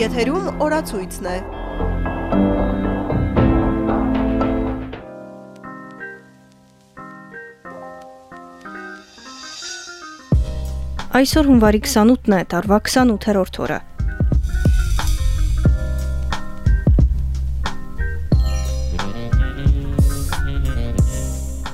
Եթերում օրացույցն է։ Այսօր հունվարի 28-ն է, տարվա 28-րդ օրը։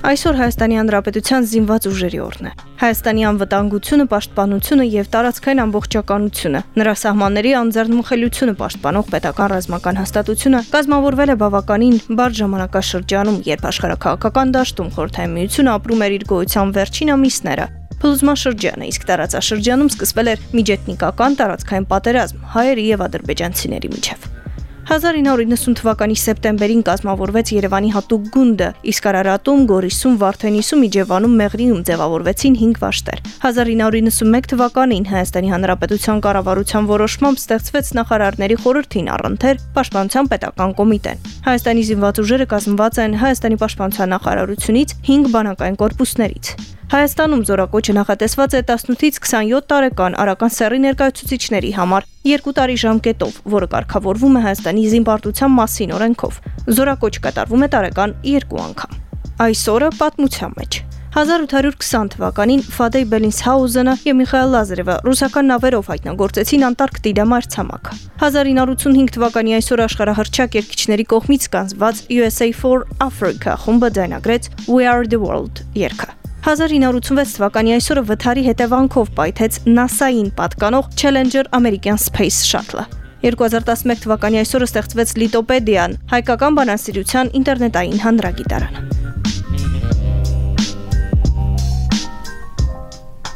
Այսօր Հայաստանի Հանրապետության զինված ուժերի օրն է։ Հայաստանի անվտանգությունը, պաշտպանությունը եւ տարածքային ամբողջականությունը, նրա սահմանների անձեռնմխելիությունը պաշտպանող պետական ռազմական հաստատությունը կազմավորվել է բավականին բարդ ժամանակաշրջանում, երբ աշխարհակաղակական դաշտում խորհրդային միությունը ապրում էր իր գոյության վերջին ամիսները։ Փլուզման շրջանը, իսկ տարածաշրջանում սկսվել էր միջեթնիկական տարածքային պատերազմ հայերի եւ ադրբեջանցիների միջև։ 1990 թվականի սեպտեմբերին կազմավորվեց Երևանի հատուկ գունդը, իսկ Արարատում, Գորիսում, Վարդենիսում, Իջևանում, Մեղրիում ձևավորվեցին 5 վաշտեր։ 1991 թվականին Հայաստանի Հանրապետության կառավարության որոշմամբ ստեղծվեց նախարարների խորհրդին առընթեր Պաշտպանության պետական կոմիտեն։ Հայաստանի զինված ուժերը կազմված են Հայաստանի Պաշտպանության նախարարությունից 5 բանակային կորպուսներից։ Հայաստանում զորակոչը նախատեսված է 18-ից 27 տարեկան արական սեռի ներկայացուցիչների համար. Երկու տարի ժամկետով, որը կարգավորվում է Հայաստանի զինպարտության մասին օրենքով։ Զորակոչ կատարվում է տարեկան 2 անգամ։ Այսօրը պատմության մեջ 1820 թվականին Ֆադեյ Բելինսհաուզենը եւ Միխայել Լազարևը ռուսական նավերով հայտնագործեցին Անտարկտիդա մայրցամաքը։ 1985 թվականի այսօր աշխարհահռչակ երկիչների կողմից կանցված USA for Africa խումբը ձայնագրեց We Are the World երգը։ 1986 թվականի այսօրը վթարի հետևանքով պայթեց NASA-ին պատկանող Challenger American Space Shuttle-ը։ 2011 թվականի այսօրը ստեղծվեց Լիտոպեդիան, հայկական բանասիրության ինտերնետային հանրագիտարանը։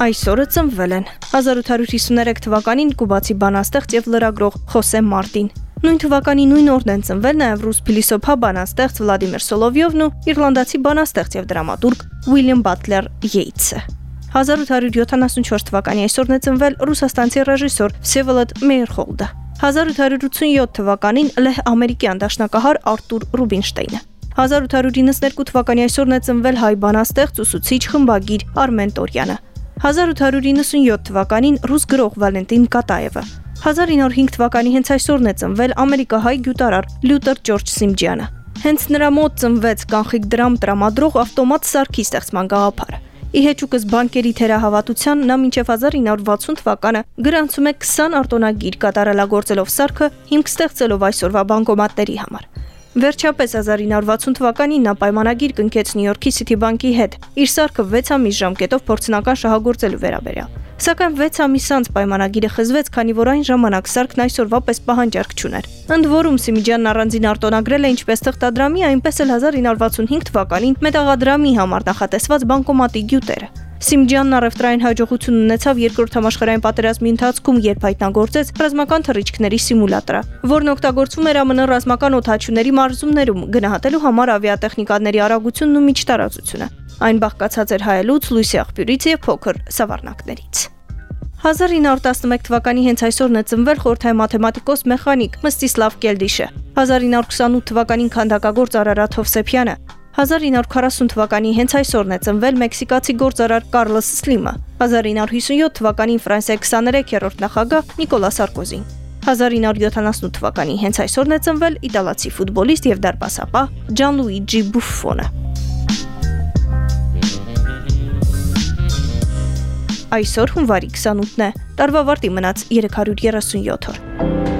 Այսօրը ծնվել են 1853 թվականին կուբացի բանաստեղծ եւ լրագրող Խոսե Մարտին, Նույն թվականի նույն օրն են ծնվել նաև ռուս փիլիսոփա բանաստեղծ Վլադիմիր Սոլովյովն ու իռլանդացի բանաստեղծ եւ դրամատուրգ Ուիլյամ Բատլեր Յեյթսը։ 1874 թվականի այսօրն է ծնվել ռուսաստանցի ռեժիսոր Վսևոլոդ Մեյերխոլդը։ 1887 թվականին լեհ ամերիկյան դաշնակահար Արտուր Ռուբինշտեյնը։ 1892 թվականի այսօրն է ծնվել հայ բանաստեղծ ուսուցիչ խմբագիր Արմեն Տորյանը։ 1897 թվականին ռուս գրող Վալենտին Կատաևը։ 1905 թվականի հենց այսօրն է ծնվել ամերիկահայ գյուտարար Լյութեր Ջորջ Սիմջյանը։ Հենց նրա մոտ ծնվեց կանխիկ դրամ տրամադրող ավտոմատ սարքի ստեղծման գաղափարը։ Իհեճուկս բանկերի թերահավատության նա մինչև 1960 թվականը գրանցում է 20 արտոնագիր կատարելագործելով սարքը հիմք ստեղծելով այսօրվա բանկոմատների համար։ Վերջապես 1960 թվականին նա պայմանագիր կնքեց Նյու Յորքի Citibank-ի հետ իր սարքը 6 ամիս ժամկետով փորձնական շահագործելու վերաբերյալ։ Սակայն 6 ամիս անց պայմանագիրը խզվեց, քանի որ այն ժամանակ սարքն այսօրվա պես պահանջարկ չուներ։ Ընդ որում Սիմիջյանն առանձին արտոնագրել է ինչպես թղթադրամի, այնպես էլ 1965 թվականին մետաղադրամի համար նախատեսված բանկոմատի գյուտերը։ Սիմջյանն առևտրային հաջողություն ունեցավ երկրորդ համաշխարհային պատերազմի ընթացքում, երբ հայտնագործեց ռազմական թռիչքների սիմուլատորը, որն օգտագործվում էր ԱՄՆ ռազմական օթաչուների մարզումներում գնահատելու համար ավիատեխնիկաների արագությունն ու միջտարածությունը։ Այն բաղկացած էր հայելուց, լույսի աղբյուրից եւ փոքր սավառնակներից։ 1911 թվականի հենց այսօրն է ծնվել խորթայ մաթեմատիկոս մեխանիկ Մստիսլավ Կելդիշը։ 1928 թվականին քանդակագործ Արարատ Հովսեփյանը։ 1940 թվականի հենց այսօրն է ծնվել մեքսիկացի գործարար Կարլոս Սլիմը։ 1957 թվականին Ֆրանսիայի 23-րդ նախագահ Նիկոլա Սարկոզին։ 1978 թվականի հենց այսօրն է ծնվել իտալացի ֆուտբոլիստ եւ դարպասապահ Ջանլուիջի Բուֆոնը։ Այսօր հունվարի 28-ն է։ Տարվա վարտի մնաց 337 օր։